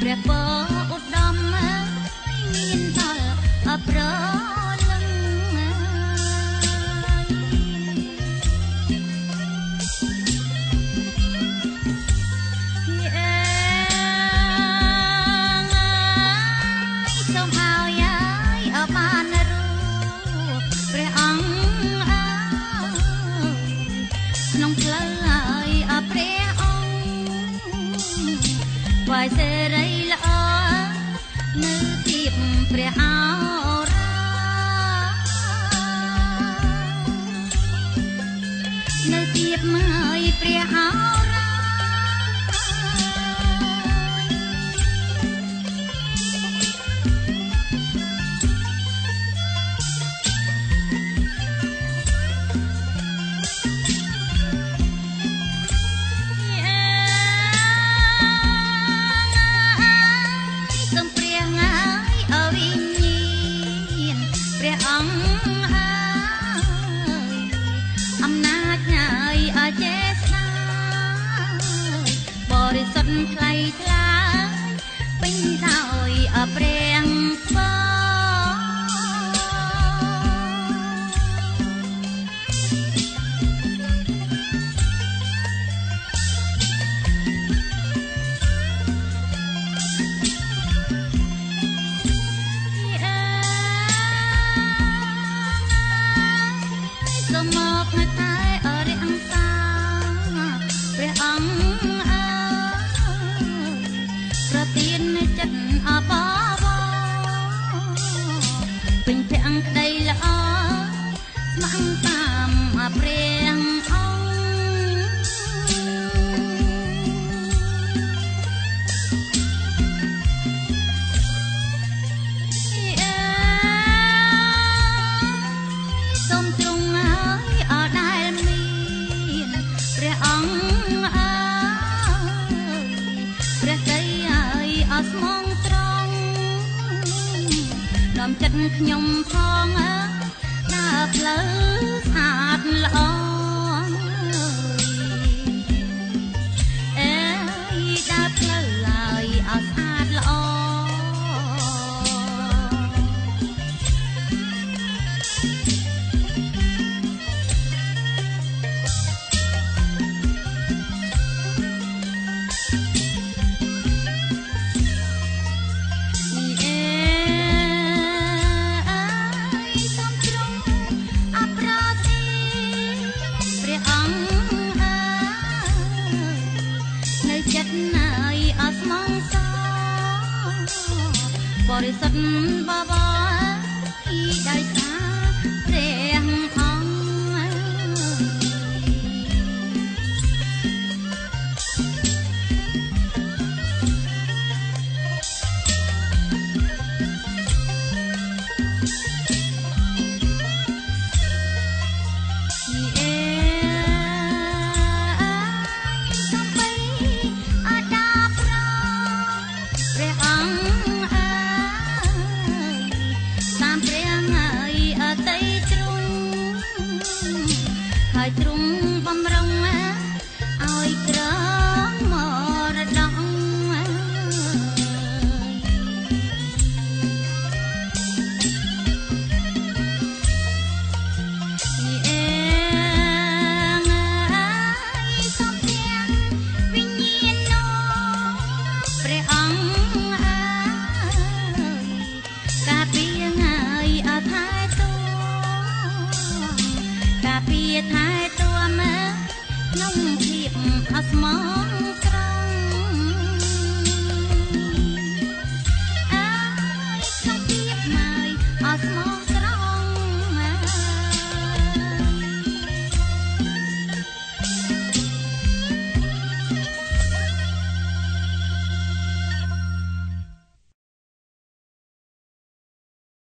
ព្រះពរឧត្តមមានផលអប្រលឹងសូមហើយហើយអបានរូព្រះអង្គអើក្នុងផ្លូវហើយអព្រះអង្គ Why say ព្រះអង្គ ថ្លៃថ្លាពេញ ពេញទាំងក្តីល្អស្មោះតាមអព្រា ចិត្តខ្ញុំផងដើរផ្លូវស្អាតល្អអើយដើរផ្លូវហើយអស្អាតល្អ រិសុទ្ធបវរពីដៃ ទ្រង់បំរុង ភាពអស្មោ